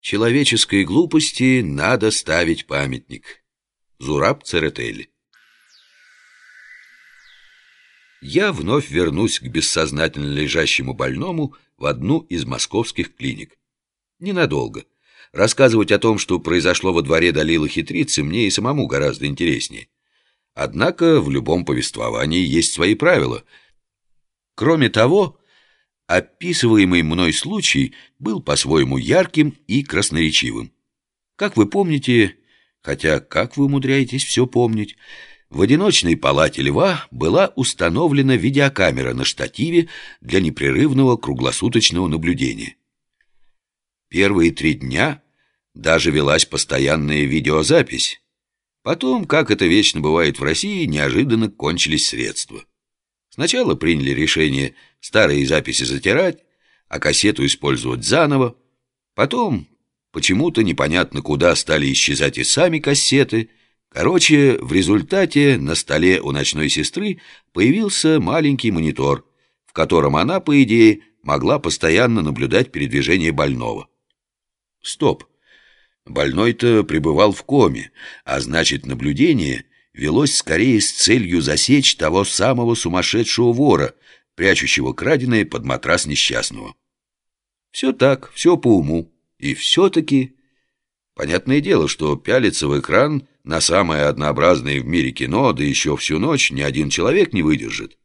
Человеческой глупости надо ставить памятник. Зураб Церетели. Я вновь вернусь к бессознательно лежащему больному в одну из московских клиник. Ненадолго. Рассказывать о том, что произошло во дворе Далила Хитрицы, мне и самому гораздо интереснее. Однако в любом повествовании есть свои правила. Кроме того, описываемый мной случай был по-своему ярким и красноречивым. Как вы помните, хотя как вы умудряетесь все помнить, в одиночной палате льва была установлена видеокамера на штативе для непрерывного круглосуточного наблюдения. Первые три дня даже велась постоянная видеозапись. Потом, как это вечно бывает в России, неожиданно кончились средства. Сначала приняли решение старые записи затирать, а кассету использовать заново. Потом почему-то непонятно куда стали исчезать и сами кассеты. Короче, в результате на столе у ночной сестры появился маленький монитор, в котором она, по идее, могла постоянно наблюдать передвижение больного. Стоп. Больной-то пребывал в коме, а значит, наблюдение велось скорее с целью засечь того самого сумасшедшего вора, прячущего краденое под матрас несчастного. Все так, все по уму. И все-таки... Понятное дело, что пялиться в экран на самое однообразное в мире кино, да еще всю ночь ни один человек не выдержит.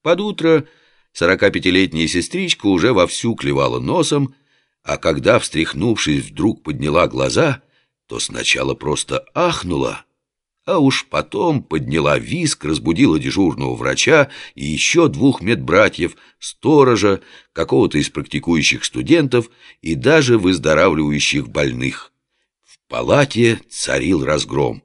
Под утро 45-летняя сестричка уже вовсю клевала носом, а когда, встряхнувшись, вдруг подняла глаза, то сначала просто ахнула, а уж потом подняла виск, разбудила дежурного врача и еще двух медбратьев, сторожа, какого-то из практикующих студентов и даже выздоравливающих больных. В палате царил разгром.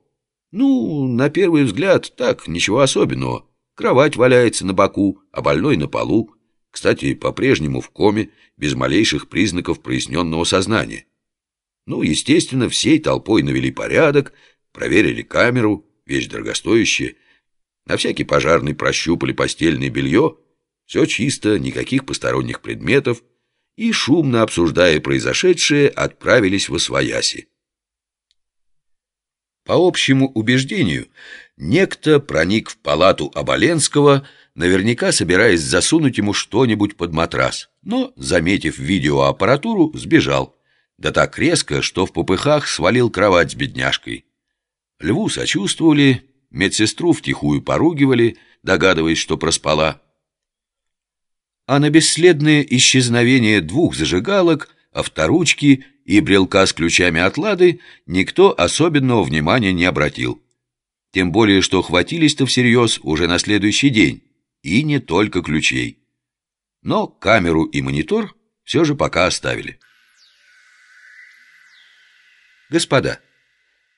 Ну, на первый взгляд, так, ничего особенного. Кровать валяется на боку, а больной на полу. Кстати, по-прежнему в коме, без малейших признаков проясненного сознания. Ну, естественно, всей толпой навели порядок, проверили камеру, вещь дорогостоящая, на всякий пожарный прощупали постельное белье, все чисто, никаких посторонних предметов, и, шумно обсуждая произошедшее, отправились в Освояси. По общему убеждению, некто проник в палату Оболенского, наверняка собираясь засунуть ему что-нибудь под матрас, но, заметив видеоаппаратуру, сбежал. Да так резко, что в попыхах свалил кровать с бедняжкой. Льву сочувствовали, медсестру втихую поругивали, догадываясь, что проспала. А на бесследное исчезновение двух зажигалок, авторучки и брелка с ключами от лады никто особенного внимания не обратил. Тем более, что хватились-то всерьез уже на следующий день, и не только ключей. Но камеру и монитор все же пока оставили. Господа,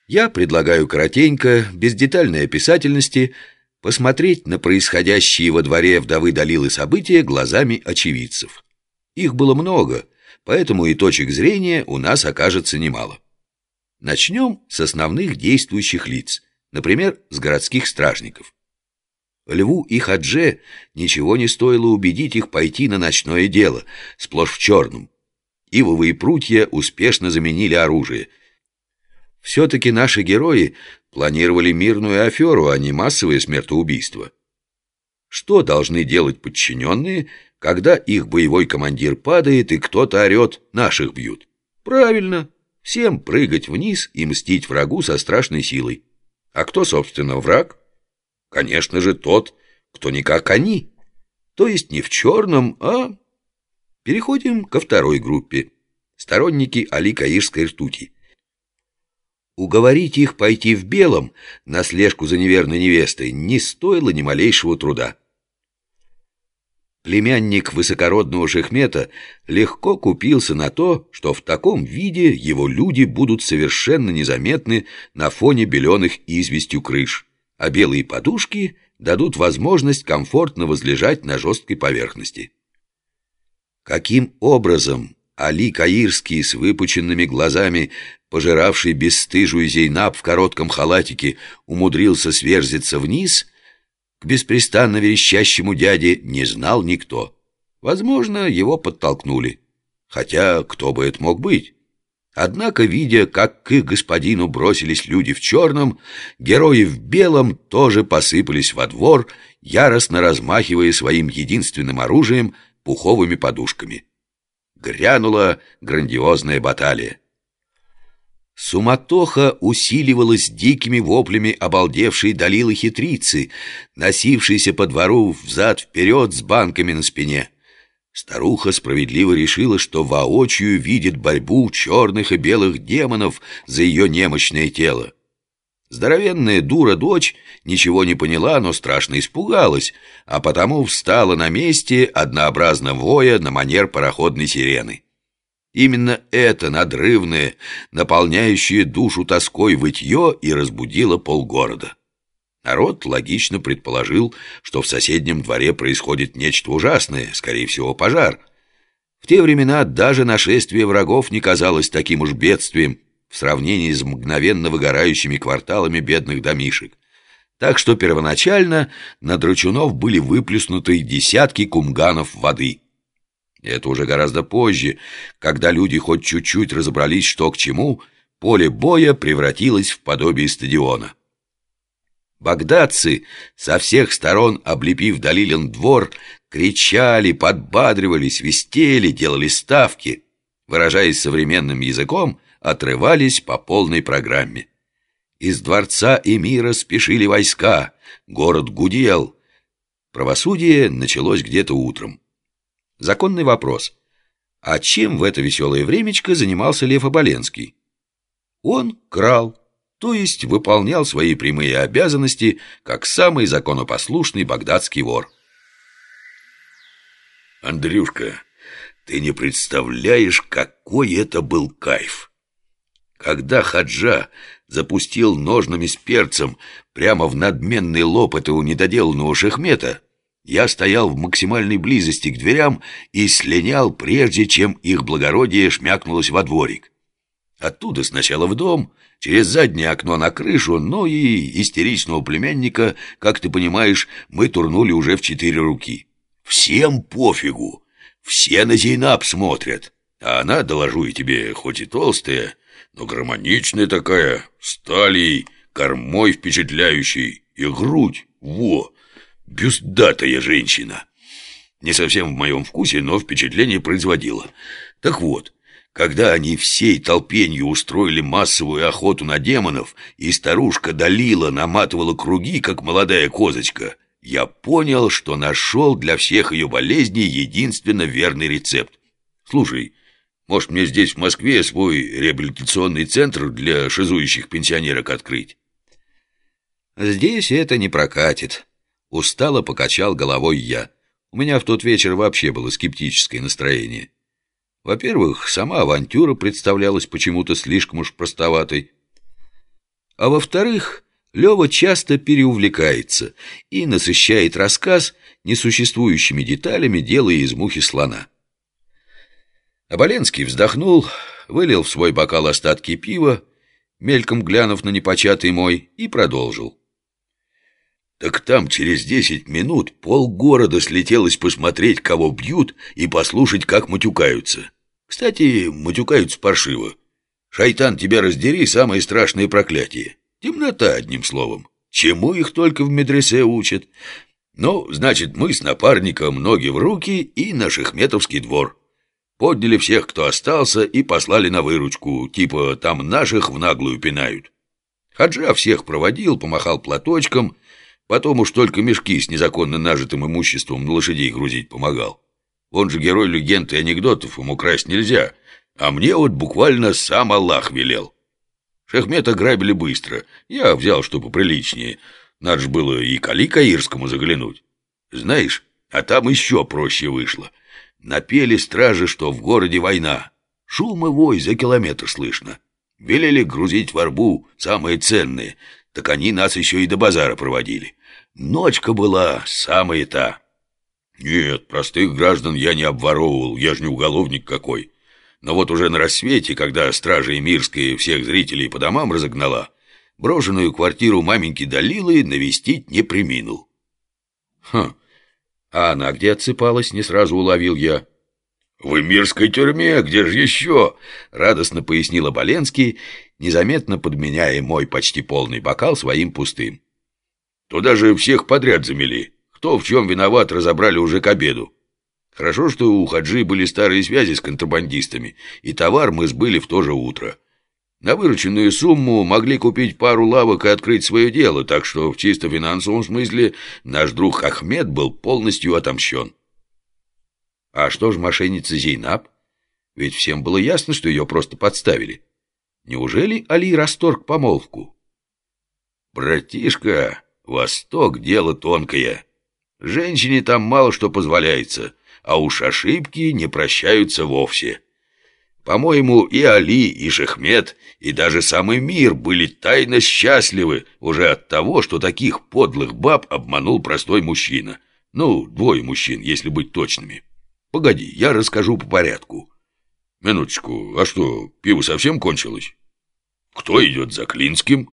я предлагаю коротенько, без детальной описательности, посмотреть на происходящие во дворе вдовы Далилы события глазами очевидцев. Их было много, поэтому и точек зрения у нас окажется немало. Начнем с основных действующих лиц, например, с городских стражников. Льву и Хадже ничего не стоило убедить их пойти на ночное дело, сплошь в черном. Ивовые прутья успешно заменили оружие – все-таки наши герои планировали мирную аферу, а не массовое смертоубийство. Что должны делать подчиненные, когда их боевой командир падает и кто-то орет «наших бьют»? Правильно, всем прыгать вниз и мстить врагу со страшной силой. А кто, собственно, враг? Конечно же, тот, кто не как они. То есть не в черном, а... Переходим ко второй группе. Сторонники Али Каирской ртути. Уговорить их пойти в белом на слежку за неверной невестой не стоило ни малейшего труда. Племянник высокородного Шехмета легко купился на то, что в таком виде его люди будут совершенно незаметны на фоне беленых известью крыш, а белые подушки дадут возможность комфортно возлежать на жесткой поверхности. Каким образом Али Каирский с выпученными глазами пожиравший бесстыжую Зейнаб в коротком халатике, умудрился сверзиться вниз, к беспрестанно верещащему дяде не знал никто. Возможно, его подтолкнули. Хотя кто бы это мог быть? Однако, видя, как к их господину бросились люди в черном, герои в белом тоже посыпались во двор, яростно размахивая своим единственным оружием пуховыми подушками. Грянула грандиозная баталия. Суматоха усиливалась дикими воплями обалдевшей Далилы хитрицы, носившейся по двору взад-вперед с банками на спине. Старуха справедливо решила, что воочию видит борьбу черных и белых демонов за ее немощное тело. Здоровенная дура-дочь ничего не поняла, но страшно испугалась, а потому встала на месте, однообразно воя на манер пароходной сирены. Именно это надрывное, наполняющее душу тоской вытье и разбудило полгорода. Народ логично предположил, что в соседнем дворе происходит нечто ужасное, скорее всего, пожар. В те времена даже нашествие врагов не казалось таким уж бедствием в сравнении с мгновенно выгорающими кварталами бедных домишек. Так что первоначально на Драчунов были выплеснуты десятки кумганов воды. Это уже гораздо позже, когда люди хоть чуть-чуть разобрались, что к чему, поле боя превратилось в подобие стадиона. Багдадцы, со всех сторон облепив Далилин двор, кричали, подбадривали, свистели, делали ставки. Выражаясь современным языком, отрывались по полной программе. Из дворца эмира спешили войска, город гудел. Правосудие началось где-то утром. Законный вопрос. А чем в это веселое времечко занимался Лев Оболенский? Он крал то есть выполнял свои прямые обязанности как самый законопослушный багдадский вор. Андрюшка, ты не представляешь, какой это был кайф. Когда Хаджа запустил ножными с перцем прямо в надменный лоб этого недоделанного шахмета, я стоял в максимальной близости к дверям и слинял, прежде чем их благородие шмякнулось во дворик. Оттуда сначала в дом, через заднее окно на крышу, но и истеричного племянника, как ты понимаешь, мы турнули уже в четыре руки. Всем пофигу, все на Зейнаб смотрят, а она, доложу я тебе, хоть и толстая, но гармоничная такая, сталей, кормой впечатляющей, и грудь, во, бюстдатая женщина. Не совсем в моем вкусе, но впечатление производила. Так вот, когда они всей толпенью устроили массовую охоту на демонов, и старушка Далила наматывала круги, как молодая козочка, я понял, что нашел для всех ее болезней единственно верный рецепт. Слушай, может мне здесь в Москве свой реабилитационный центр для шизующих пенсионерок открыть? Здесь это не прокатит. Устало покачал головой я. У меня в тот вечер вообще было скептическое настроение. Во-первых, сама авантюра представлялась почему-то слишком уж простоватой. А во-вторых, Лева часто переувлекается и насыщает рассказ несуществующими деталями, делая из мухи слона. Оболенский вздохнул, вылил в свой бокал остатки пива, мельком глянув на непочатый мой, и продолжил. Так там через десять минут полгорода слетелось посмотреть, кого бьют, и послушать, как матюкаются. Кстати, матюкаются паршиво. Шайтан, тебя раздери, самое страшное проклятие. Темнота, одним словом. Чему их только в медресе учат? Ну, значит, мы с напарником ноги в руки и на Шехметовский двор. Подняли всех, кто остался, и послали на выручку, типа там наших в наглую пинают. Хаджа всех проводил, помахал платочком, потом уж только мешки с незаконно нажитым имуществом на лошадей грузить помогал. Он же герой легенд и анекдотов, ему красть нельзя. А мне вот буквально сам Аллах велел. Шахмета грабили быстро. Я взял, что поприличнее. Надо же было и Кали Каирскому заглянуть. Знаешь, а там еще проще вышло. Напели стражи, что в городе война. Шум и вой за километр слышно. Велели грузить в арбу самые ценные. Так они нас еще и до базара проводили. Ночка была самая та. Нет, простых граждан я не обворовывал, я же не уголовник какой. Но вот уже на рассвете, когда стража Эмирская всех зрителей по домам разогнала, брошенную квартиру маменьки Далилы навестить не приминул. Хм, а она где отсыпалась, не сразу уловил я. «В Эмирской тюрьме, где же еще?» — радостно пояснил Оболенский, незаметно подменяя мой почти полный бокал своим пустым. «Туда же всех подряд замели. Кто в чем виноват, разобрали уже к обеду. Хорошо, что у Хаджи были старые связи с контрабандистами, и товар мы сбыли в то же утро. На вырученную сумму могли купить пару лавок и открыть свое дело, так что в чисто финансовом смысле наш друг Ахмед был полностью отомщен». А что ж мошенница Зейнаб? Ведь всем было ясно, что ее просто подставили. Неужели Али расторг помолвку? Братишка, Восток — дело тонкое. Женщине там мало что позволяется, а уж ошибки не прощаются вовсе. По-моему, и Али, и Шехмет, и даже самый мир были тайно счастливы уже от того, что таких подлых баб обманул простой мужчина. Ну, двое мужчин, если быть точными. Погоди, я расскажу по порядку. Минуточку, а что, пиво совсем кончилось? Кто идет за Клинским?